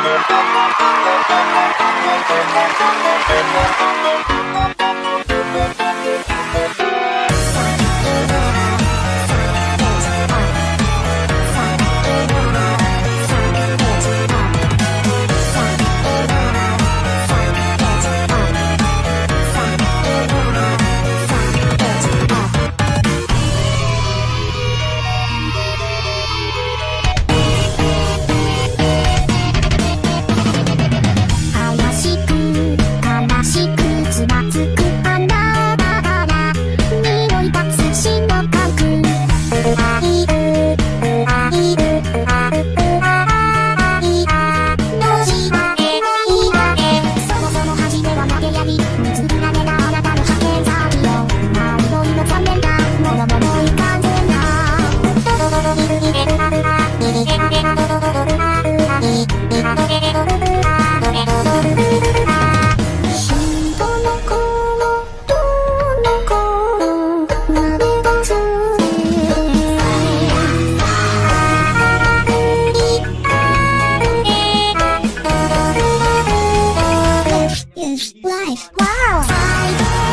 Thank you. is life. Wow.